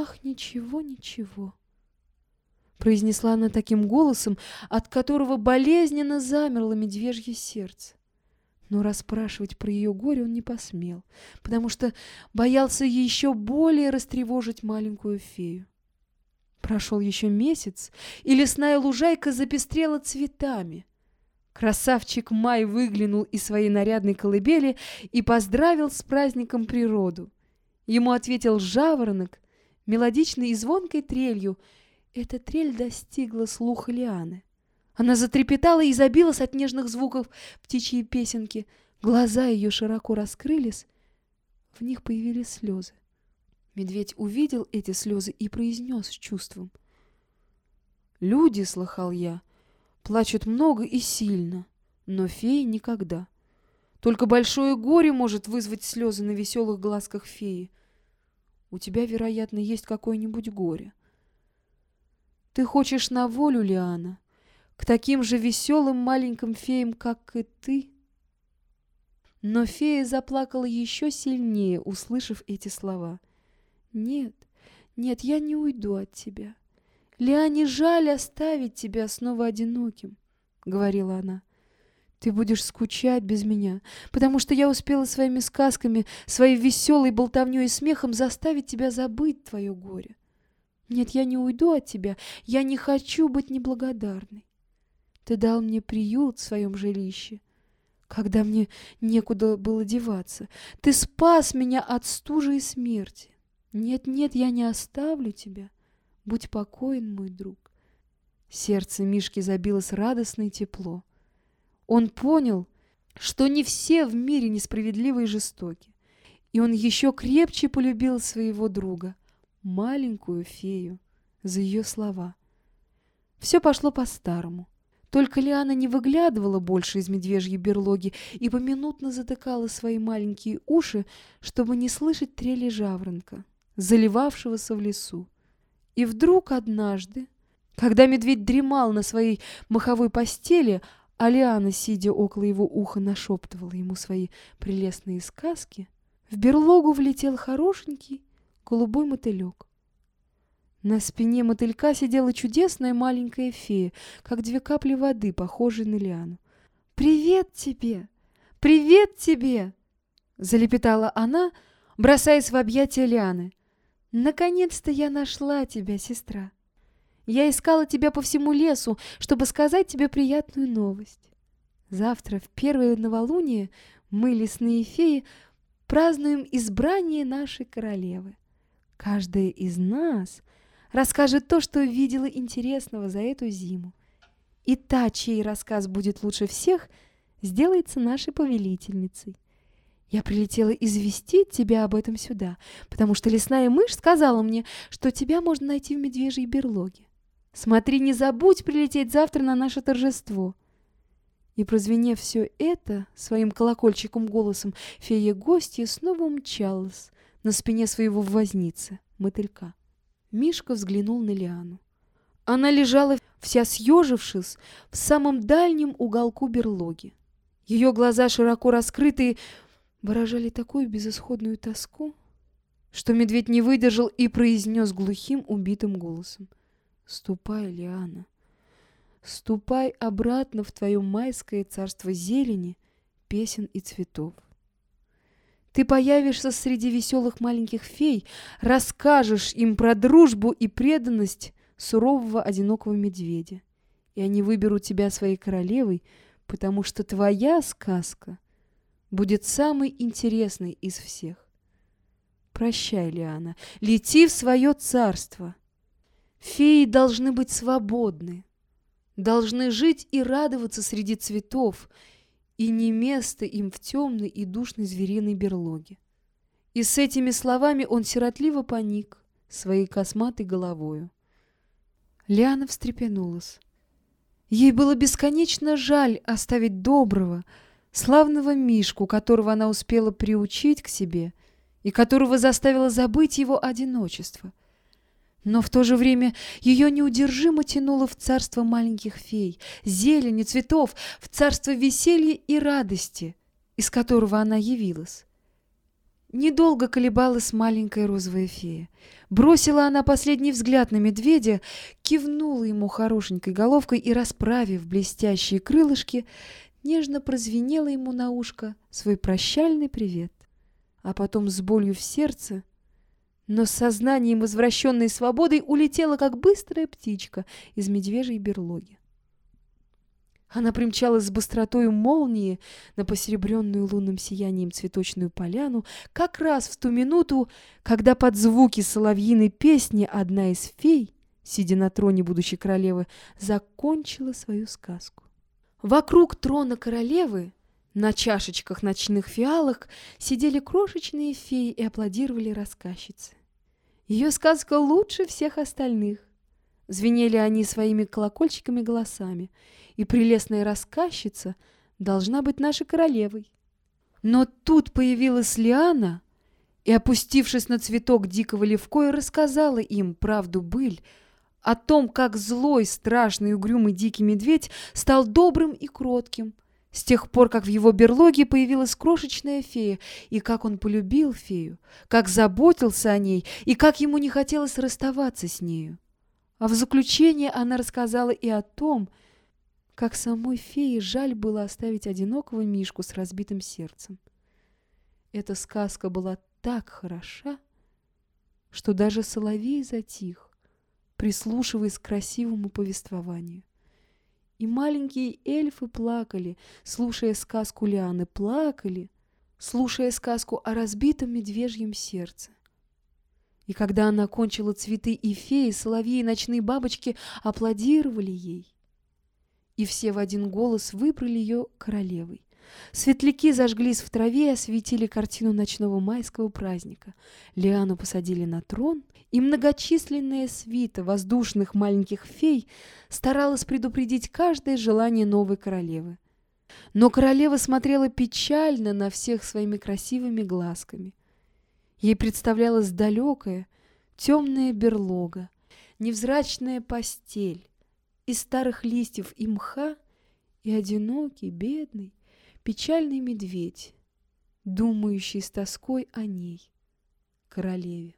«Ах, ничего, ничего», — произнесла она таким голосом, от которого болезненно замерло медвежье сердце. Но расспрашивать про ее горе он не посмел, потому что боялся еще более растревожить маленькую фею. Прошел еще месяц, и лесная лужайка запестрела цветами. Красавчик Май выглянул из своей нарядной колыбели и поздравил с праздником природу. Ему ответил жаворонок, мелодичной и звонкой трелью. Эта трель достигла слуха Лианы. Она затрепетала и забилась от нежных звуков птичьей песенки. Глаза ее широко раскрылись, в них появились слезы. Медведь увидел эти слезы и произнес с чувством. «Люди, — слыхал я, — плачут много и сильно, но феи никогда. Только большое горе может вызвать слезы на веселых глазках феи. У тебя, вероятно, есть какое-нибудь горе. Ты хочешь на волю, Лиана, к таким же веселым маленьким феям, как и ты?» Но фея заплакала еще сильнее, услышав эти слова — нет, нет, я не уйду от тебя. Лиане жаль оставить тебя снова одиноким, говорила она. Ты будешь скучать без меня, потому что я успела своими сказками, своей веселой болтовней и смехом заставить тебя забыть твое горе. Нет, я не уйду от тебя, я не хочу быть неблагодарной. Ты дал мне приют в своем жилище, когда мне некуда было деваться. Ты спас меня от стужи и смерти. Нет-нет, я не оставлю тебя. Будь покоен, мой друг. Сердце Мишки забилось радостно и тепло. Он понял, что не все в мире несправедливы и жестоки. И он еще крепче полюбил своего друга, маленькую фею, за ее слова. Все пошло по-старому. Только Лиана не выглядывала больше из медвежьей берлоги и поминутно затыкала свои маленькие уши, чтобы не слышать трели жаворонка заливавшегося в лесу. И вдруг однажды, когда медведь дремал на своей маховой постели, а Лиана, сидя около его уха, нашептывала ему свои прелестные сказки, в берлогу влетел хорошенький голубой мотылек. На спине мотылька сидела чудесная маленькая фея, как две капли воды, похожие на Лиану. «Привет тебе! Привет тебе!» — залепетала она, бросаясь в объятия Лианы. Наконец-то я нашла тебя, сестра. Я искала тебя по всему лесу, чтобы сказать тебе приятную новость. Завтра, в первое новолуние, мы, лесные феи, празднуем избрание нашей королевы. Каждая из нас расскажет то, что видела интересного за эту зиму. И та, чей рассказ будет лучше всех, сделается нашей повелительницей. Я прилетела известить тебя об этом сюда, потому что лесная мышь сказала мне, что тебя можно найти в медвежьей берлоге. Смотри, не забудь прилететь завтра на наше торжество. И прозвенев все это своим колокольчиком голосом, фея гостья снова умчалась на спине своего возницы, мотылька. Мишка взглянул на Лиану. Она лежала, вся съежившись, в самом дальнем уголку берлоги. Ее глаза, широко раскрытые, выражали такую безысходную тоску, что медведь не выдержал и произнес глухим убитым голосом. «Ступай, Лиана, ступай обратно в твое майское царство зелени, песен и цветов. Ты появишься среди веселых маленьких фей, расскажешь им про дружбу и преданность сурового одинокого медведя, и они выберут тебя своей королевой, потому что твоя сказка — будет самый интересный из всех. Прощай, Лиана, лети в свое царство. Феи должны быть свободны, должны жить и радоваться среди цветов, и не место им в темной и душной звериной берлоге. И с этими словами он сиротливо поник своей косматой головою. Лиана встрепенулась. Ей было бесконечно жаль оставить доброго, славного Мишку, которого она успела приучить к себе и которого заставила забыть его одиночество. Но в то же время ее неудержимо тянуло в царство маленьких фей, зелени, цветов, в царство веселья и радости, из которого она явилась. Недолго колебалась маленькая розовая фея. Бросила она последний взгляд на медведя, кивнула ему хорошенькой головкой и, расправив блестящие крылышки, нежно прозвенела ему на ушко свой прощальный привет. А потом с болью в сердце, но с сознанием возвращенной свободой улетела, как быстрая птичка из медвежьей берлоги. Она примчалась с быстротою молнии на посеребренную лунным сиянием цветочную поляну как раз в ту минуту, когда под звуки соловьиной песни одна из фей, сидя на троне будущей королевы, закончила свою сказку. Вокруг трона королевы на чашечках ночных фиалок сидели крошечные феи и аплодировали рассказчице. Ее сказка лучше всех остальных. Звенели они своими колокольчиками голосами, и прелестная рассказчица должна быть нашей королевой. Но тут появилась Лиана и, опустившись на цветок дикого левкоя, рассказала им правду-быль о том, как злой, страшный, угрюмый дикий медведь стал добрым и кротким, с тех пор, как в его берлоге появилась крошечная фея, и как он полюбил фею, как заботился о ней, и как ему не хотелось расставаться с нею. А в заключение она рассказала и о том, как самой фее жаль было оставить одинокого Мишку с разбитым сердцем. Эта сказка была так хороша, что даже соловей затих, прислушиваясь к красивому повествованию. И маленькие эльфы плакали, слушая сказку Лианы, плакали, слушая сказку о разбитом медвежьем сердце. И когда она кончила цветы и феи, соловьи и ночные бабочки аплодировали ей. И все в один голос выбрали ее королевой. Светляки зажглись в траве и осветили картину ночного майского праздника. Лиану посадили на трон, и многочисленная свита воздушных маленьких фей старалась предупредить каждое желание новой королевы. Но королева смотрела печально на всех своими красивыми глазками. Ей представлялась далекая, темная берлога, невзрачная постель из старых листьев и мха и одинокий, бедный, печальный медведь, думающий с тоской о ней, королеве.